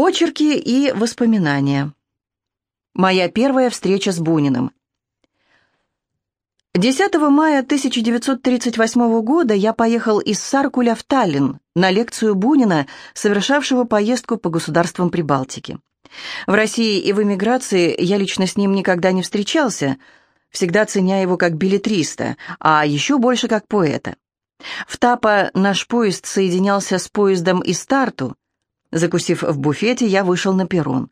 Очерки и воспоминания. Моя первая встреча с Буниным. 10 мая 1938 года я поехал из Саркуля в Таллин на лекцию Бунина, совершавшего поездку по государствам Прибалтики. В России и в эмиграции я лично с ним никогда не встречался, всегда ценя его как билетриста, а еще больше как поэта. В Тапа наш поезд соединялся с поездом из Тарту – Закусив в буфете, я вышел на перрон.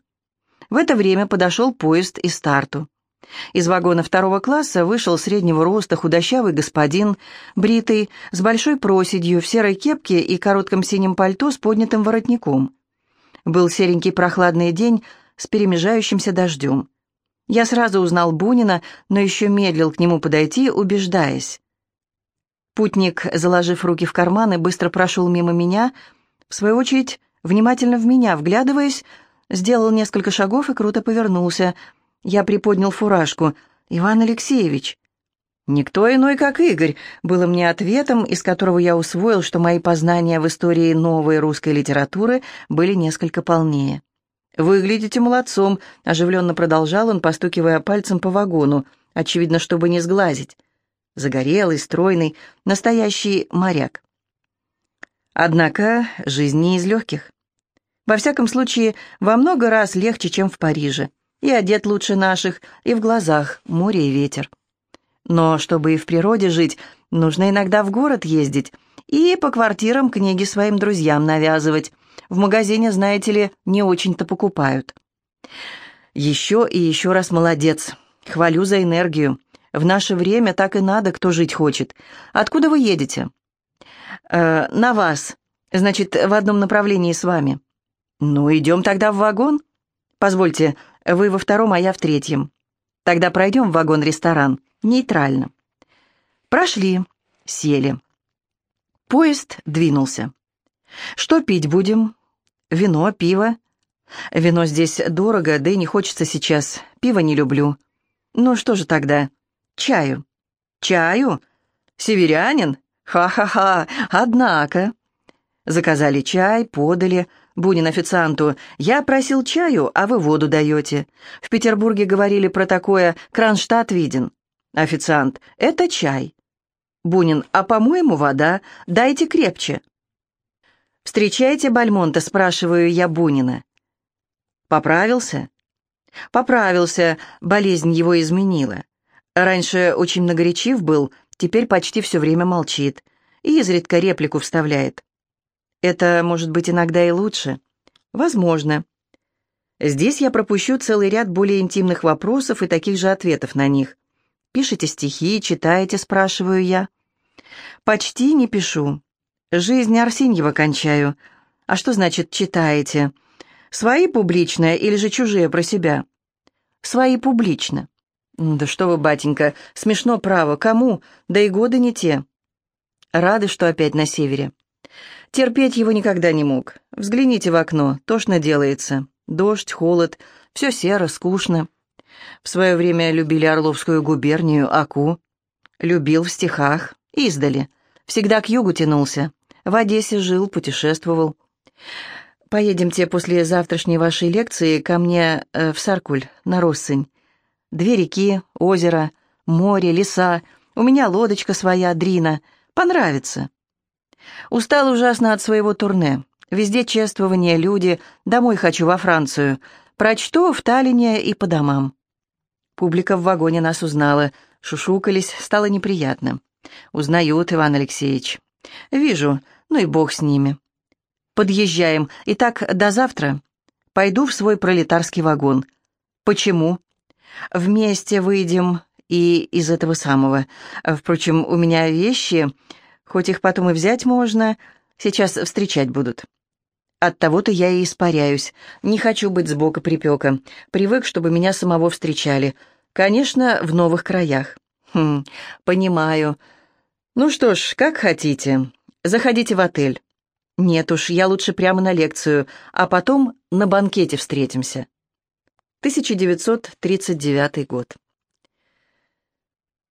В это время подошел поезд из старту. Из вагона второго класса вышел среднего роста худощавый господин, бритый, с большой проседью, в серой кепке и коротком синем пальто с поднятым воротником. Был серенький прохладный день с перемежающимся дождем. Я сразу узнал Бунина, но еще медлил к нему подойти, убеждаясь. Путник, заложив руки в карманы, быстро прошел мимо меня, в свою очередь внимательно в меня вглядываясь, сделал несколько шагов и круто повернулся. Я приподнял фуражку. «Иван Алексеевич». «Никто иной, как Игорь», было мне ответом, из которого я усвоил, что мои познания в истории новой русской литературы были несколько полнее. «Выглядите молодцом», — оживленно продолжал он, постукивая пальцем по вагону, очевидно, чтобы не сглазить. Загорелый, стройный, настоящий моряк. Однако жизнь не из легких. Во всяком случае, во много раз легче, чем в Париже. И одет лучше наших, и в глазах море и ветер. Но чтобы и в природе жить, нужно иногда в город ездить и по квартирам книги своим друзьям навязывать. В магазине, знаете ли, не очень-то покупают. Еще и еще раз молодец. Хвалю за энергию. В наше время так и надо, кто жить хочет. Откуда вы едете? Э, на вас. Значит, в одном направлении с вами. «Ну, идем тогда в вагон. Позвольте, вы во втором, а я в третьем. Тогда пройдем в вагон-ресторан. Нейтрально». Прошли, сели. Поезд двинулся. «Что пить будем? Вино, пиво?» «Вино здесь дорого, да и не хочется сейчас. Пиво не люблю». «Ну что же тогда? Чаю». «Чаю? Северянин? Ха-ха-ха! Однако!» Заказали чай, подали, Бунин официанту, «Я просил чаю, а вы воду даете. В Петербурге говорили про такое, Кронштадт виден». Официант, «Это чай». Бунин, «А по-моему, вода. Дайте крепче». «Встречаете Бальмонта?» — спрашиваю я Бунина. «Поправился?» «Поправился. Болезнь его изменила. Раньше очень многоречив был, теперь почти все время молчит. И изредка реплику вставляет. Это может быть иногда и лучше. Возможно. Здесь я пропущу целый ряд более интимных вопросов и таких же ответов на них. Пишите стихи, читаете, спрашиваю я. Почти не пишу. Жизнь Арсеньева кончаю. А что значит «читаете»? Свои публично или же чужие про себя? Свои публично. Да что вы, батенька, смешно право. Кому? Да и годы не те. Рады, что опять на севере. Терпеть его никогда не мог. Взгляните в окно, тошно делается. Дождь, холод, все серо, скучно. В свое время любили Орловскую губернию, Аку. Любил в стихах, издали. Всегда к югу тянулся. В Одессе жил, путешествовал. Поедемте после завтрашней вашей лекции ко мне э, в Саркуль, на Россынь. Две реки, озеро, море, леса. У меня лодочка своя, Дрина. Понравится. Устал ужасно от своего турне. Везде чествования, люди. Домой хочу, во Францию. Прочту в Таллине и по домам. Публика в вагоне нас узнала. Шушукались, стало неприятно. Узнают, Иван Алексеевич. Вижу, ну и бог с ними. Подъезжаем. Итак, до завтра. Пойду в свой пролетарский вагон. Почему? Вместе выйдем и из этого самого. Впрочем, у меня вещи... Хоть их потом и взять можно, сейчас встречать будут. От того-то я и испаряюсь. Не хочу быть сбоку припека. Привык, чтобы меня самого встречали. Конечно, в новых краях. Хм, понимаю. Ну что ж, как хотите. Заходите в отель. Нет уж, я лучше прямо на лекцию, а потом на банкете встретимся. 1939 год.